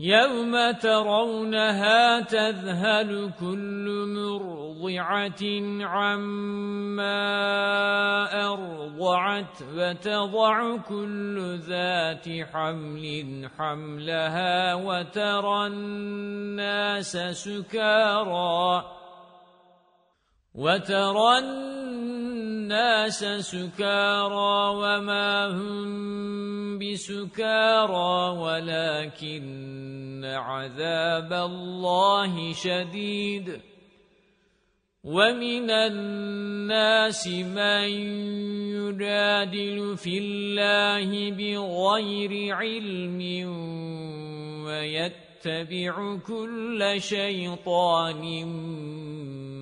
يَوْمَ تَرَوْنَهَا تَذْهَلُ كُلُّ مُرْضِعَةٍ عَمَّا أَرْضَعَتْ وَتَضَعُ كُلُّ ذَاتِ حَمْلٍ حَمْلَهَا وَتَرَى النَّاسَ سُكَارَى وَتَرَى النَّاسَ سُكَارَى وَمَا هُمْ بِسُكَارَى وَلَكِنَّ عَذَابَ اللَّهِ شَدِيدٌ. وَمِنَ النَّاسِ مَن يُجَادِلُ فِي اللَّهِ بِغَيْرِ عِلْمٍ وَيَتَّبِعُ كُلَّ شَيْطَانٍ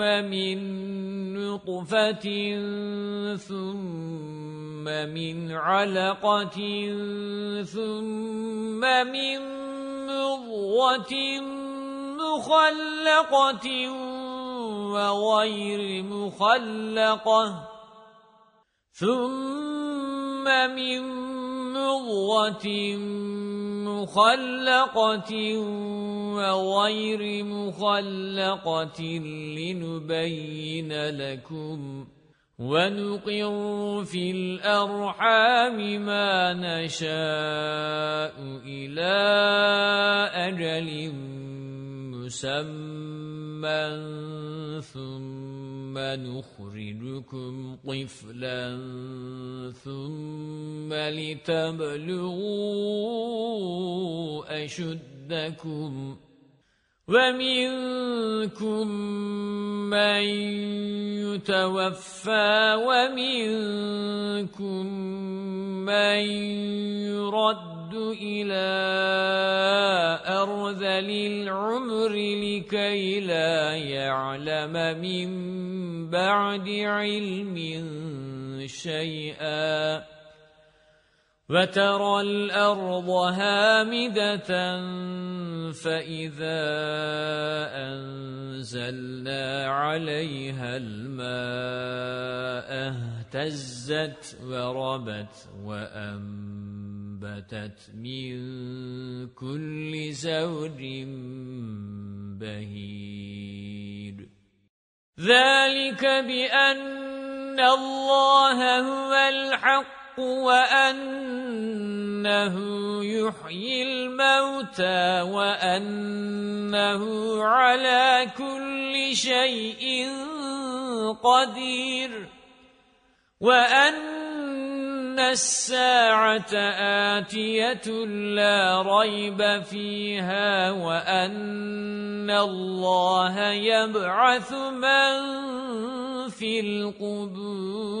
مِن نُّطْفَةٍ ثُمَّ مِنْ عَلَقَةٍ ثُمَّ مِن مُّضْغَةٍ مُّخَلَّقَةٍ وَغَيْرِ مُخَلَّقَةٍ ثُمَّ مِن مُّضْغَةٍ مُّخَلَّقَةٍ وَغَيْرِ مُخَلَّقَةٍ لِنُبَيِّنَ لَكُمْ وَنُقِرُّ فِي الْأَرْحَامِ مَا نَشَاءُ إِلَى أَجَلٍ مُّسَمًّى ثُمَّ نُخْرِجُكُمْ طِفْلًا ثُمَّ لِتَبْلُغُوا أَشُدَّكُمْ وَمِنكُم مَّن يُتَوَفَّى وَمِنكُم مَّن يُرَدُّ إِلَى أَرْذَلِ الْعُمُرِ لِكَي لَا يَعْلَمَ مِن بَعْدِ عِلْمٍ شَيْئًا. وَتَرَى الْأَرْضَ هَامِدَةً فَإِذَا أَنزَلْنَا عَلَيْهَا الْمَاءَ اهْتَزَّتْ وَرَبَتْ وَأَنبَتَتْ مِن كُلِّ زَوْجٍ بَهِيجٍ ذَلِكَ بِأَنَّ اللَّهَ هُوَ الْحَقُّ وَأَنَّهُ يُحْيِي الْمَوْتَى وَأَنَّهُ عَلَى كُلِّ شَيْءٍ قَدِيرٌ وَأَنَّ السَّاعَةَ آتِيَةٌ لَا رَيْبَ فِيهَا وَأَنَّ اللَّهَ يَبْعَثُ مَن فِي الْقُبُورِ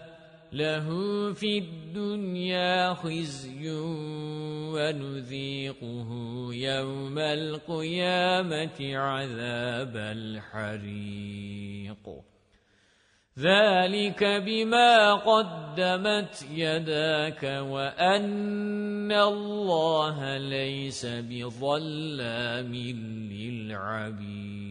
لَهُ فِي الدُّنْيَا خِزْيٌ وَنُذِيقُهُ يَوْمَ الْقِيَامَةِ عَذَابَ الْحَرِيقِ. ذَلِكَ بِمَا قَدَّمَتْ يَدَاكَ وَأَنَّ اللَّهَ لَيْسَ بِظَلَّامٍ لِلْعَبِيدِ.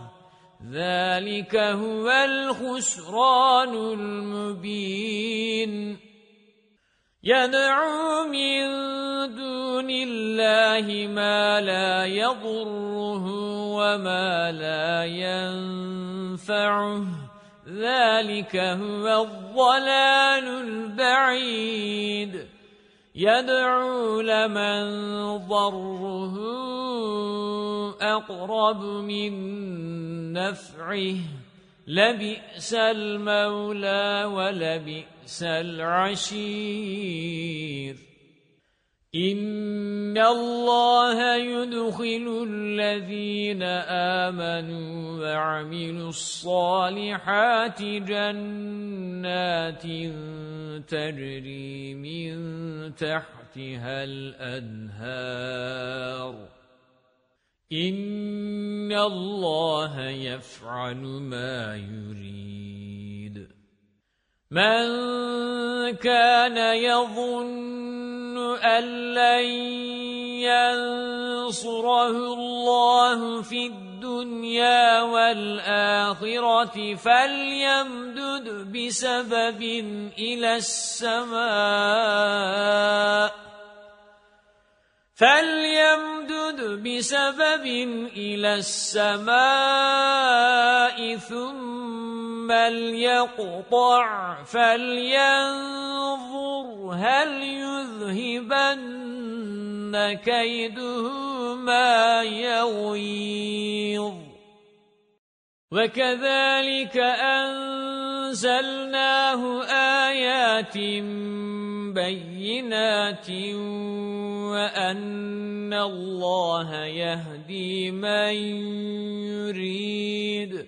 ذَلِكَ هُوَ الْخُسْرَانُ الْمُبِينُ. يَدْعُو مِن دُونِ اللَّهِ مَا لَا يَضُرُّهُ وَمَا لَا يَنفَعُهُ. ذَلِكَ هُوَ الضَّلَالُ الْبَعِيدُ. يَدْعُو لَمَن ضَرُّهُ أَقْرَبُ مِن نَّفْعِهِ. لَبِئْسَ الْمَوْلَى وَلَبِئْسَ الْعَشِيرُ. إِنَّ اللَّهَ يُدْخِلُ الَّذِينَ آمَنُوا وَعَمِلُوا الصَّالِحَاتِ جَنَّاتٍ تَجْرِي مِن تَحْتِهَا الْأَنْهَارُ. إِنَّ اللَّهَ يَفْعَلُ مَا يُرِيدُ. مَن كَانَ يَظُنُّ أَن لَّن يَنصُرَهُ اللَّهُ فِي الدُّنْيَا وَالْآخِرَةِ فَلْيَمْدُدْ بِسَبَبٍ إِلَى السَّمَاءِ فَلْيَمْدُدْ بِسَبَبٍ إِلَى السَّمَاءِ ثُمَّ لْيَقْطَعْ فَلْيَنظُرْ هَلْ يُذْهِبَنَّ كَيْدُهُ مَا يَغِيظُ وَكَذَلِكَ أَنزَلْنَاهُ آيَاتٍ بَيِّنَاتٍ وَأَنَّ اللَّهَ يَهْدِي مَن يُرِيدُ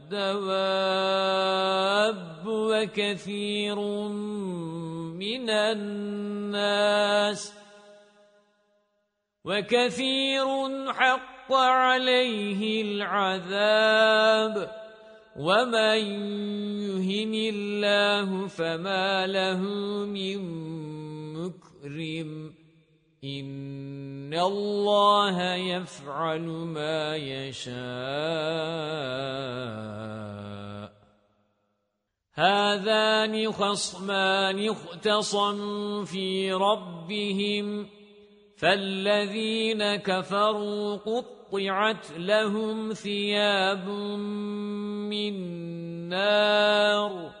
الدَّوَابُّ وَكَثِيرٌ مِنَ النَّاسِ وَكَثِيرٌ حَقَّ عَلَيْهِ الْعَذَابُ وَمَن يُهِنِ اللَّهُ فَمَا لَهُ مِن مُّكْرِمٍ إِنَّ اللَّهَ يَفْعَلُ مَا يَشَاءُ. هَذَانِ خَصْمَانِ اخْتَصَمُوا فِي رَبِّهِمْ فَالَّذِينَ كَفَرُوا قُطِّعَتْ لَهُمْ ثِيَابٌ مِّن نَّارٍ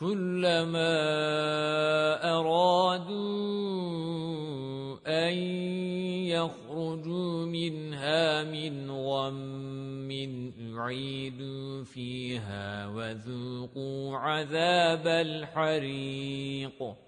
كُلَّمَا أَرَادُوا أَن يَخْرُجُوا مِنْهَا مِنْ غَمٍّ عيدوا فيها وذوقوا عذاب الحريق.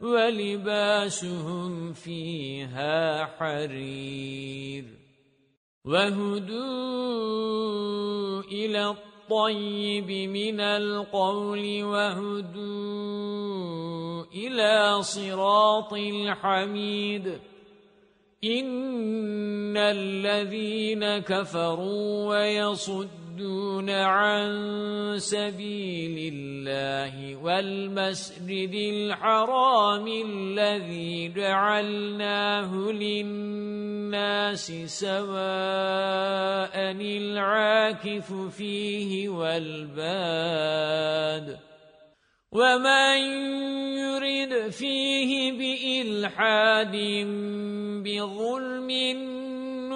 وَلِبَاسُهُمْ فِيهَا حَرِيرٌ وَهُدُوا إِلَى الطَّيِّبِ مِنَ الْقَوْلِ وَهُدُوا إِلَى صِرَاطِ الْحَمِيدِ إِنَّ الَّذِينَ كَفَرُوا وَيَصُدُّونَ يَصُدُّونَ عَن سَبِيلِ اللَّهِ وَالْمَسْجِدِ الْحَرَامِ الَّذِي جَعَلْنَاهُ لِلنَّاسِ سَوَاءً الْعَاكِفُ فِيهِ وَالْبَادِ وَمَن يُرِدْ فِيهِ بِإِلْحَادٍ بِظُلْمٍ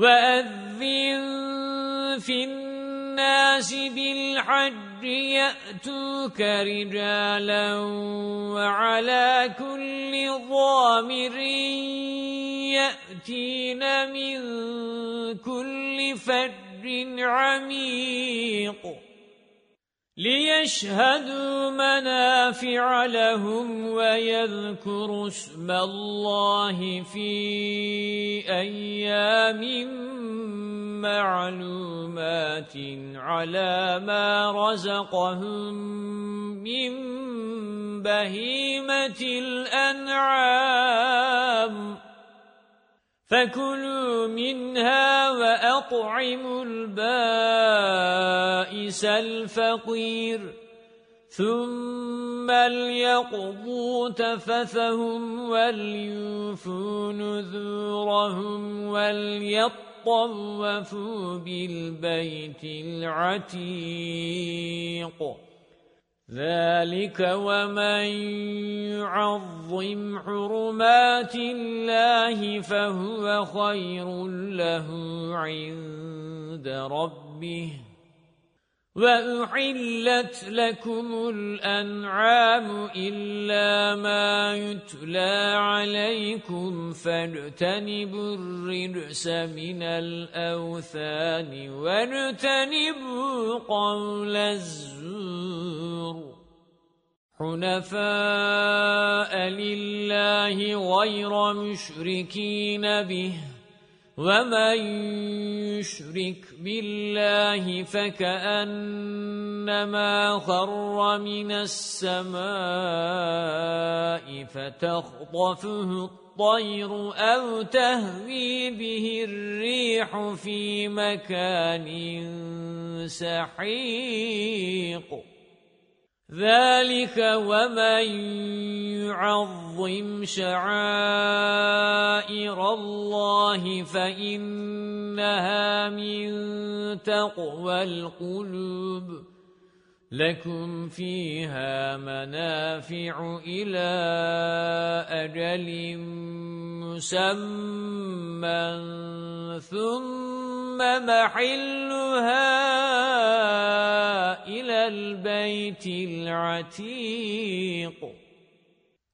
وَأَذِّن فِي النَّاسِ بِالْحَجِّ يَأْتُوكَ رِجَالًا وَعَلَى كُلِّ ضَامِرٍ يَأْتِينَ مِنْ كُلِّ فَجٍّ عَمِيقٍ. لِيَشْهَدُوا مَنَافِعَ لَهُمْ وَيَذْكُرُوا اسْمَ اللَّهِ فِي أَيَّامٍ مَّعْلُومَاتٍ عَلَى مَا رَزَقَهُم مِّن بَهِيمَةِ الْأَنْعَامِ. فَكُلُوا مِنْهَا وَأَطْعِمُوا الْبَائِسَ الْفَقِيرَ ثُمَّ لْيَقْضُوا تَفَثَهُمْ وَلْيُوفُوا نُذُورَهُمْ وَلْيَطَّوَّفُوا بِالْبَيْتِ الْعَتِيقِ ذَلِكَ وَمَن يُعَظِّمْ حُرُمَاتِ اللَّهِ فَهُوَ خَيْرٌ لَّهُ عِندَ رَبِّهِ وَأُحِلَّتْ لَكُمُ الْأَنْعَامُ إِلَّا مَا يُتْلَى عَلَيْكُمْ فَاجْتَنِبُوا الرِّجْسَ مِنَ الْأَوْثَانِ وَاجْتَنِبُوا قَوْلَ الزُّورِ حُنَفَاءَ لِلَّهِ غَيْرَ مُشْرِكِينَ بِهِ وَمَن يُشْرِكْ بِاللَّهِ فَكَأَنَّمَا خَرَّ مِنَ السَّمَاءِ فَتَخْطَفُهُ الطَّيْرُ أَوْ تَهْوِي بِهِ الرِّيحُ فِي مَكَانٍ سَحِيقٍ ذَلِكَ وَمَن يُعَظِّمْ شَعَائِرَ اللَّهِ فَإِنَّهَا مِن تَقْوَى الْقُلُوبِ لَكُمْ فِيهَا مَنَافِعُ إِلَى أَجَلٍ مُّسَمًّى ثُمَّ مَحِلُّهَا إِلَى الْبَيْتِ الْعَتِيقِ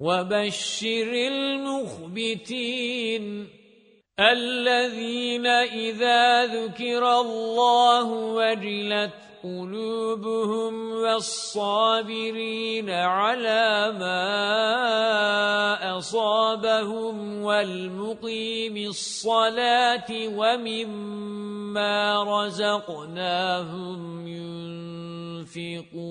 وبشر المخبتين الذين إذا ذكر الله وجلت قلوبهم والصابرين على ما أصابهم والمقيم الصلاة ومما رزقناهم ينفقون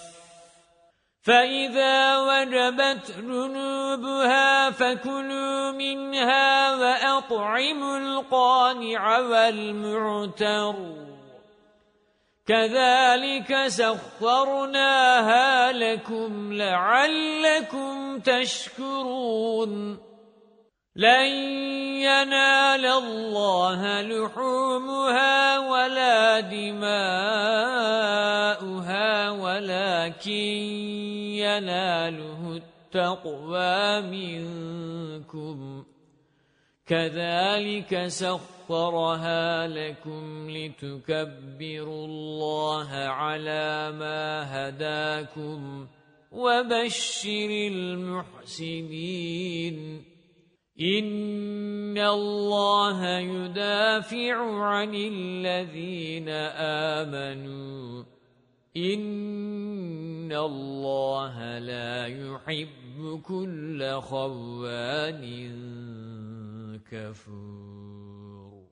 فَإِذَا وَجَبَتْ جُنُوبُهَا فَكُلُوا مِنْهَا وَأَطْعِمُوا الْقَانِعَ وَالْمُعْتَرَّ كَذَلِكَ سَخَّرْنَاهَا لَكُمْ لَعَلَّكُمْ تَشْكُرُونَ لَن يَنَالَ اللَّهَ لُحُومُهَا وَلَا دِمَاؤُهَا وَلَكِن يَنَالُهُ التَّقْوَى مِنكُمْ. كَذَلِكَ سَخَّرَهَا لَكُمْ لِتُكَبِّرُوا اللَّهَ عَلَى مَا هَدَاكُمْ وَبَشِّرِ الْمُحْسِنِينَ. إِنَّ اللَّهَ يُدَافِعُ عَنِ الَّذِينَ آمَنُوا. إِنَّ اللَّهَ لَا يُحِبُّ كُلَّ خَوَّانٍ كَفُورٍ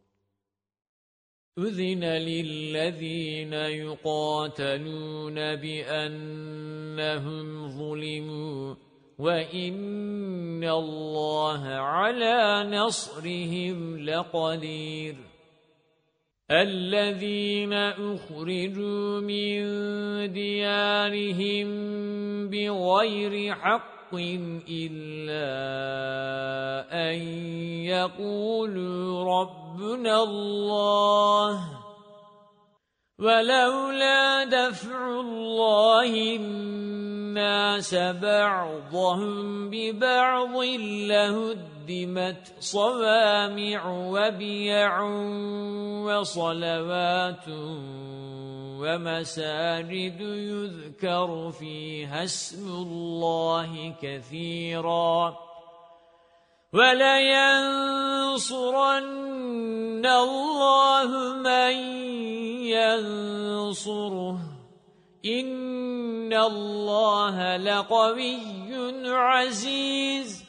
أُذِنَ لِلَّذِينَ يُقَاتَلُونَ بِأَنَّهُمْ ظُلِمُوا وَإِنَّ اللَّهَ عَلَى نَصْرِهِمْ لَقَدِيرٌ الَّذِينَ أُخْرِجُوا مِنْ دِيَارِهِمْ بِغَيْرِ حَقٍّ إِلَّا أَنْ يَقُولُوا رَبُّنَا اللَّهُ. وَلَوْلَا دَفْعُ اللَّهِ النَّاسَ بَعْضَهُمْ بِبَعْضٍ لَهُدِّمَتْ صَوَامِعُ وَبِيَعٌ وَصَلَوَاتٌ وَمَسَاجِدُ يُذْكَرُ فِيهَا اسْمُ اللَّهِ كَثِيرًا. وَلَيَنصُرَنَّ اللَّهُ مَن يَنصُرُهُ. إِنَّ اللَّهَ لَقَوِيٌّ عَزِيزٌ.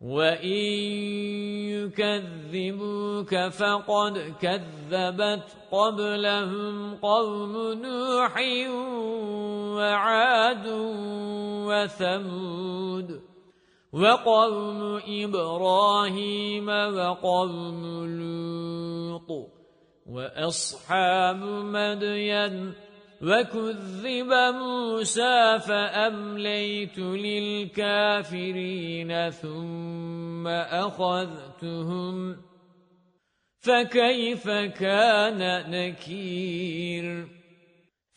وَإِن يُكَذِّبُوكَ فَقَدْ كَذَّبَتْ قَبْلَهُمْ قَوْمُ نُوحٍ وَعَادٌ وَثَمُودُ وَقَوْمُ إِبْرَاهِيمَ وَقَوْمُ لُوطٍ وَأَصْحَابُ مَدْيَنَ وَكُذِّبَ مُوسَى فَأَمْلَيْتُ لِلْكَافِرِينَ ثُمَّ أَخَذْتُهُمْ فَكَيْفَ كَانَ نَكِيرٌ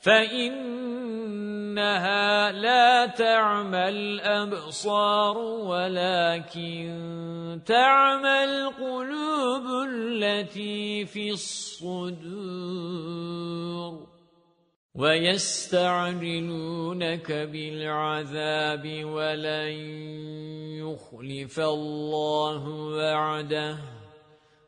فَإِنَّهَا لَا تَعْمَى الْأَبْصَارُ وَلَكِنْ تَعْمَى الْقُلُوبُ الَّتِي فِي الصُّدُورِ وَيَسْتَعْجِلُونَكَ بِالْعَذَابِ وَلَنْ يُخْلِفَ اللَّهُ وَعْدَهُ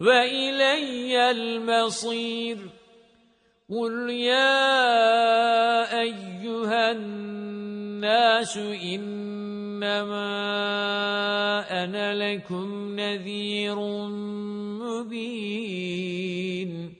وَإِلَيَّ الْمَصِيرُ. قُلْ يَا أَيُّهَا النَّاسُ إِنَّمَا أَنَا لَكُمْ نَذِيرٌ مُبِينٌ.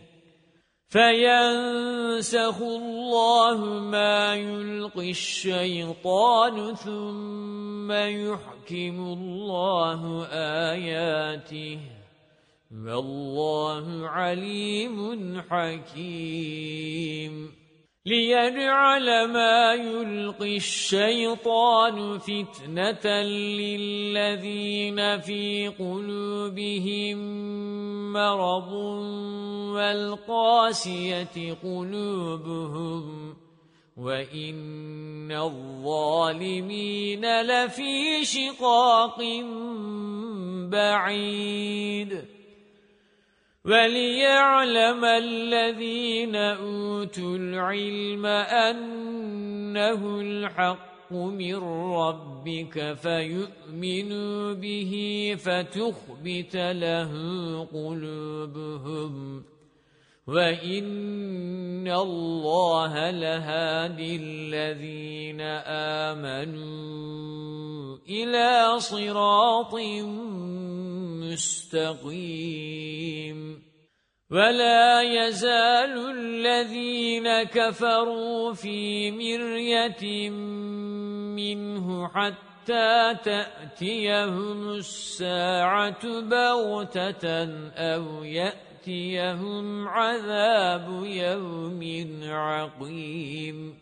فَيَنسَخُ اللَّهُ مَا يُلْقِي الشَّيْطَانُ ثُمَّ يُحْكِمُ اللَّهُ آيَاتِهِ وَاللَّهُ عَلِيمٌ حَكِيمٌ لِيَجْعَلَ مَا يُلْقِي الشَّيْطَانُ فِتْنَةً لِلَّذِينَ فِي قُلُوبِهِم مَّرَضٌ وَالْقَاسِيَةِ قُلُوبُهُمْ وَإِنَّ الظَّالِمِينَ لَفِي شِقَاقٍ بَعِيدٍ وَلِيَعْلَمَ الَّذِينَ أُوتُوا الْعِلْمَ أَنَّهُ الْحَقُّ مِنْ رَبِّكَ فَيُؤْمِنُوا بِهِ فَتُخْبِتَ لَهُ قُلُوبُهُمْ. وَإِنَّ اللَّهَ لَهَادِي الَّذِينَ آمَنُوا إِلَى صِرَاطٍ مُسْتَقِيمٍ وَلَا يَزَالُ الَّذِينَ كَفَرُوا فِي مِرْيَةٍ مِّنْهُ حَتَّى تَأْتِيَهُمُ السَّاعَةُ بَغْتَةً أَوْ يَأْتِيَهُمْ عَذَابُ يَوْمٍ عَقِيمٍ.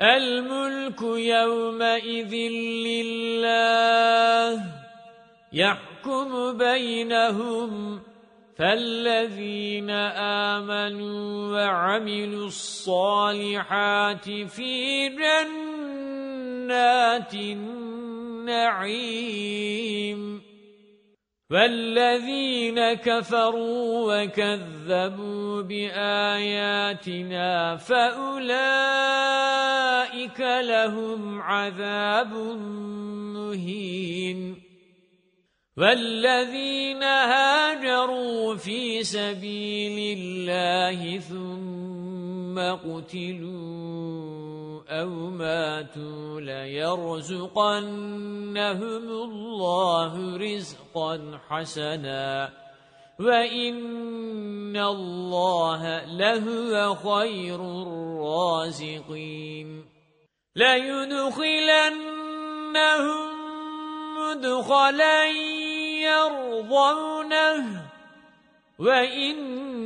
الْمُلْكُ يَوْمَئِذٍ لِلَّهِ يَحْكُمُ بَيْنَهُمْ فَالَّذِينَ آمَنُوا وَعَمِلُوا الصَّالِحَاتِ فِي جَنَّاتِ النَّعِيمِ. وَالَّذِينَ كَفَرُوا وَكَذَّبُوا بِآيَاتِنَا فَأُولَئِكَ لَهُمْ عَذَابٌ مُهِينٌ. وَالَّذِينَ هَاجَرُوا فِي سَبِيلِ اللَّهِ ثُمَّ قُتِلُوا أَوْ مَاتُوا لَيَرْزُقَنَّهُمُ اللَّهُ رِزْقًا حَسَنًا وَإِنَّ اللَّهَ لَهُوَ خَيْرُ الرَّازِقِينَ لَيُدْخِلَنَّهُم مُّدْخَلًا يرضونه وَإِنَّ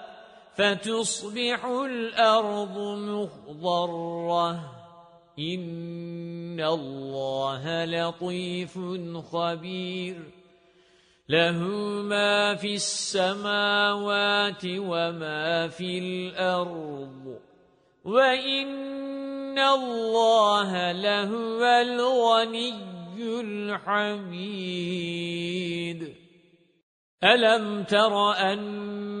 فَتُصْبِحُ الْأَرْضُ مُخْضَرَّةً إِنَّ اللَّهَ لَطِيفٌ خَبِيرٌ لَهُ مَا فِي السَّمَاوَاتِ وَمَا فِي الْأَرْضِ وَإِنَّ اللَّهَ لَهُوَ الْغَنِيُّ الْحَمِيدُ أَلَمْ تَرَ أَنَّ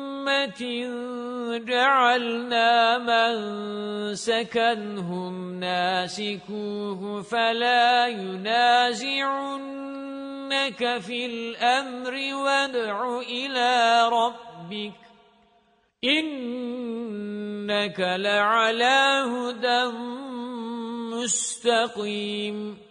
جَعَلْنَا مَنسَكًا نَاسِكُوهُ فَلَا يُنَازِعُنَّكَ فِي الْأَمْرِ وَادْعُ إِلَى رَبِّكَ إِنَّكَ لَعَلَى هُدًى مُسْتَقِيمٍ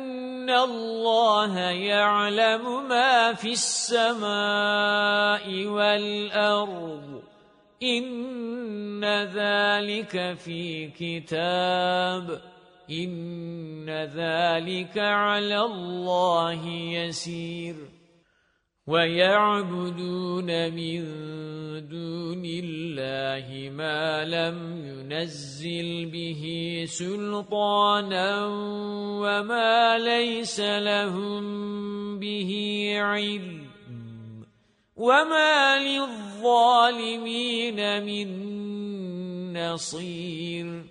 اللَّهَ يَعْلَمُ مَا فِي السَّمَاءِ وَالْأَرْضِ إِنَّ ذَلِكَ فِي كِتَابٍ إِنَّ ذَلِكَ عَلَى اللَّهِ يَسِيرٌ وَيَعْبُدُونَ مِن دُونِ اللَّهِ مَا لَمْ يُنَزِّلْ بِهِ سُلْطَانًا وَمَا لَيْسَ لَهُم بِهِ عِلْمٌ وَمَا لِلظَّالِمِينَ مِن نَّصِيرٍ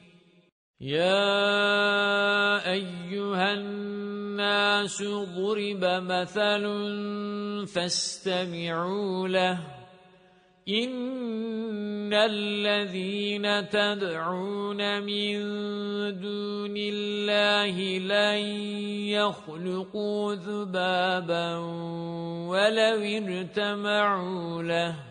يَا أَيُّهَا النَّاسُ ضُرِبَ مَثَلٌ فَاسْتَمِعُوا لَهُ. إِنَّ الَّذِينَ تَدْعُونَ مِن دُونِ اللَّهِ لَن يَخْلُقُوا ذُبَابًا وَلَوِ ارْتَمَعُوا لَهُ.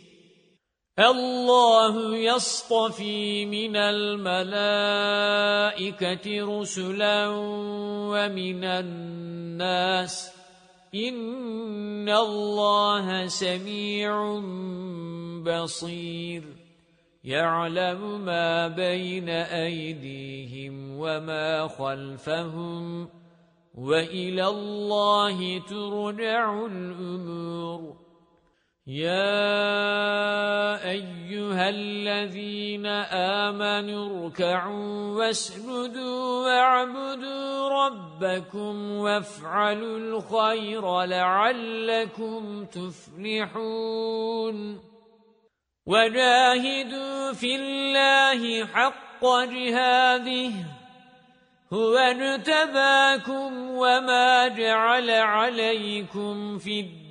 الله يصطفي من الملائكة رسلا ومن الناس. إِنَّ اللَّهَ سَمِيعٌ بَصِيرٌ. يَعْلَمُ مَا بَيْنَ أَيْدِيهِمْ وَمَا خَلْفَهُمْ. وَإِلَى اللَّهِ تُرْجَعُ الْأُمُورُ. يَا أَيُّهَا الَّذِينَ آمَنُوا ارْكَعُوا وَاسْجُدُوا وَاعْبُدُوا رَبَّكُمْ وَافْعَلُوا الْخَيْرَ لَعَلَّكُمْ تُفْلِحُونَ. وَجَاهِدُوا فِي اللَّهِ حَقَّ جِهَادِهِ هُوَ اجْتَبَاكُمْ وَمَا جَعَلَ عَلَيْكُمْ فِي الدِّينِ